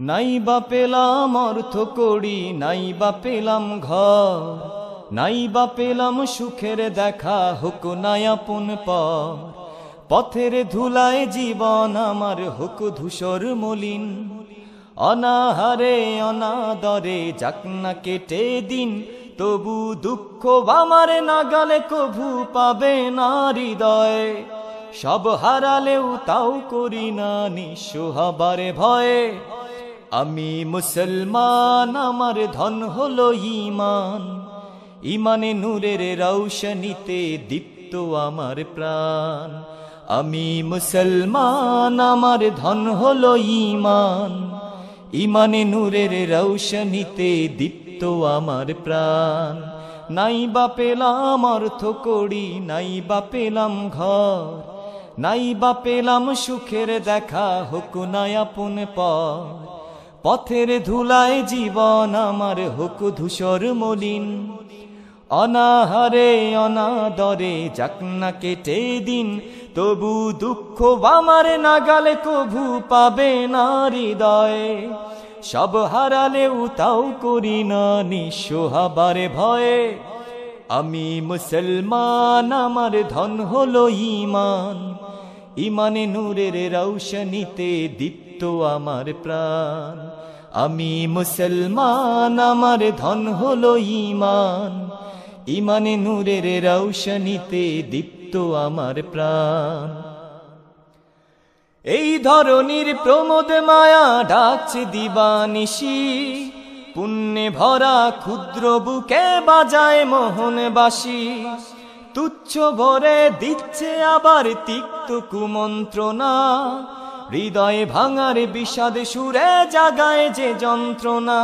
নাই বা পেলাম অর্থ করি, নাই বা পেলাম ঘর। নাই বা পেলাম সুখের দেখা, হুক নাই আপন পথের ধুলায় জীবন আমার, হুক ধূসর মলিন। অনাহারে, অনাদরে, যাক না কেটে দিন, তবু দুঃখ আমার নাগালে কভু পাবে না হৃদয়। সব হারালেও তাও করি না, নিঃস্ব হবারে ভয়ে। আমি মুসলমান, আমার ধন হলো ইমান ইমানে নূরের রৌশনীতে দীপ্ত আমার প্রাণ। আমি মুসলমান, আমার ধন হলো ইমান ইমানে নূরের রৌশনীতে দীপ্ত আমার প্রাণ। নাই বা পেলাম অর্থ করি নাই বা পেলাম ঘর। নাই বা পেলাম সুখের দেখা, হুক নাই আপন পর। পথের ধুলায় জীবন আমার হুক ধূসর মলিন। অনাহারে, অনাদরে যাক না কেটে দিন, তবু দুঃখ আমার নাগালে কভু পাবে না হৃদয়ে। সব হারালেও তাও করি না নিঃস্ব হবারে ভয়ে। আমি মুসলমান, আমার ধন হলো ইমান ইমানে নূরের রৌশনীতে দীপ্ত আমার প্রাণ। আমি মুসলমান, আমার ধন হলো ইমান ইমানে নূরের রৌশনীতে দীপ্ত আমার প্রাণ। এই ধরনের প্রমোদ মায়া ডাকছে দিবানিশি। পুণ্যে ভরা ক্ষুদ্র বুকে বাজায় মোহনবাসী। তুচ্ছ ভরে দিচ্ছে আবার তিক্ত কুমন্ত্রণা। হৃদয়ে ভাঙার বিষাদ সুরে জাগায় যে যন্ত্রণা।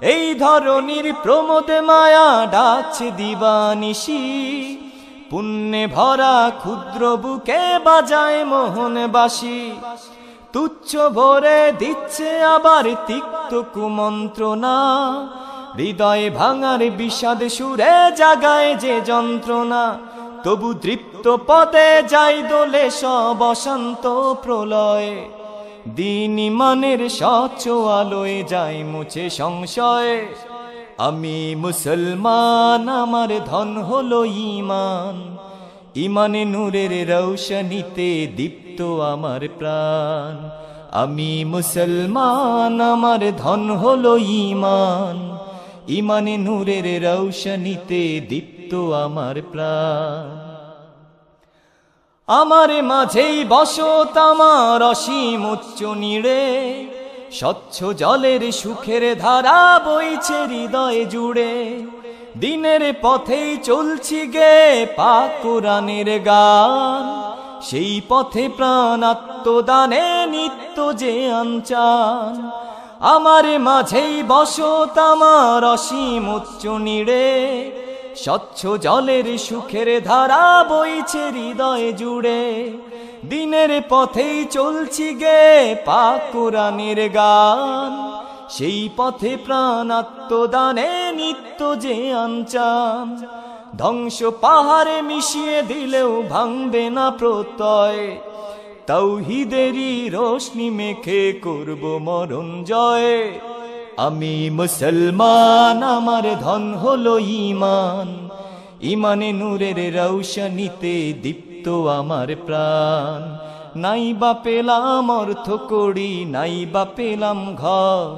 এই ধরনের প্রমোদ মায়া ডাকছে দিবানিশি। পুণ্যে ভরা ক্ষুদ্র বুকে বাজায় মোহনবাসী। তুচ্ছ ভরে দিচ্ছে আবার তিক্ত কুমন্ত্রণা। হৃদয়ে ভাঙার বিষাদ সুরে জাগায় যে যন্ত্রণা। তবু দৃপ্ত পদে যাই দোলে সব অশান্ত প্রলয়। দিন ইমানের স্বচ্ছ আলোয় যাই মুছে সংশয়। আমি মুসলমান, আমার ধন হলো ইমান ইমানে নূরের রৌশনীতে দীপ্ত আমার প্রাণ। আমি মুসলমান, আমার ধন হলো ইমান ইমানে নূরের রৌশনীতে দীপ্ত আমার প্রাণ। আমার মাঝেই বসত আমার অসীম উচ্চ নিড়ে। স্বচ্ছ জলের সুখের ধারা বইছে হৃদয় জুড়ে। দিনের পথেই চলছি গে পাক কোরআনের গান। সেই পথে প্রাণ আত্মদানে নিত্য যে আনচান। আমার মাঝেই বসত আমার অসীম উচ্চ নিড়ে। স্বচ্ছ জলের সুখের ধারা বইছে হৃদয় জুড়ে। দিনের পথেই চলছি গে পাক কোরআনের গান। সেই পথে প্রাণ আত্মদানে নিত্য যে আনচান ধ্বংস পাহাড়ে মিশিয়ে দিলেও ভাঙবে না প্রত্যয়। তৌহিদেরই রশ্মি মেখে করব মরণ জয়। আমি মুসলমান, আমার ধন হলো ইমান ইমানে নূরের রৌশনীতে দীপ্ত আমার প্রাণ। নাই বা পেলাম অর্থ করি নাই বা পেলাম ঘর।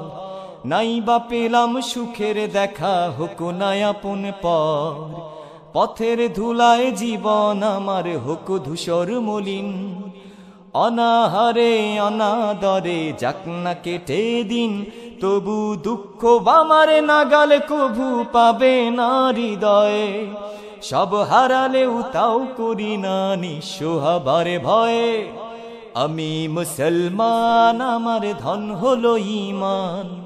নাই বা পেলাম সুখের দেখা, হোক নাই আপন পর। পথের ধুলায় জীবন আমার, হোক ধূসর মলিন। অনাহারে, অনাদরে, যাক না কেটে দিন, তবু দুঃখ বামারে নাগালে কভু পাবে না হৃদয়ে। সব হারালেও তাও করি না নিঃস্ব হবারে ভয়ে। আমি মুসলমান, আমার ধন হলো ইমান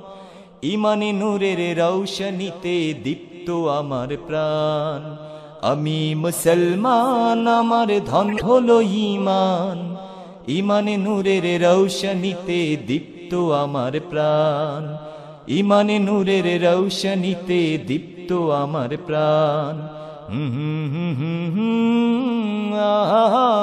ইমানে নূরের রৌশনীতে দীপ্ত আমার প্রাণ। আমি মুসলমান, আমার ধন হলো ইমান ইমানে নূরের রৌশনীতে দীপ্ত আমার প্রাণ। ইমানে নূরের রৌশনীতে দীপ্ত আমার প্রাণ। হুম হুম হুম হুম আহা।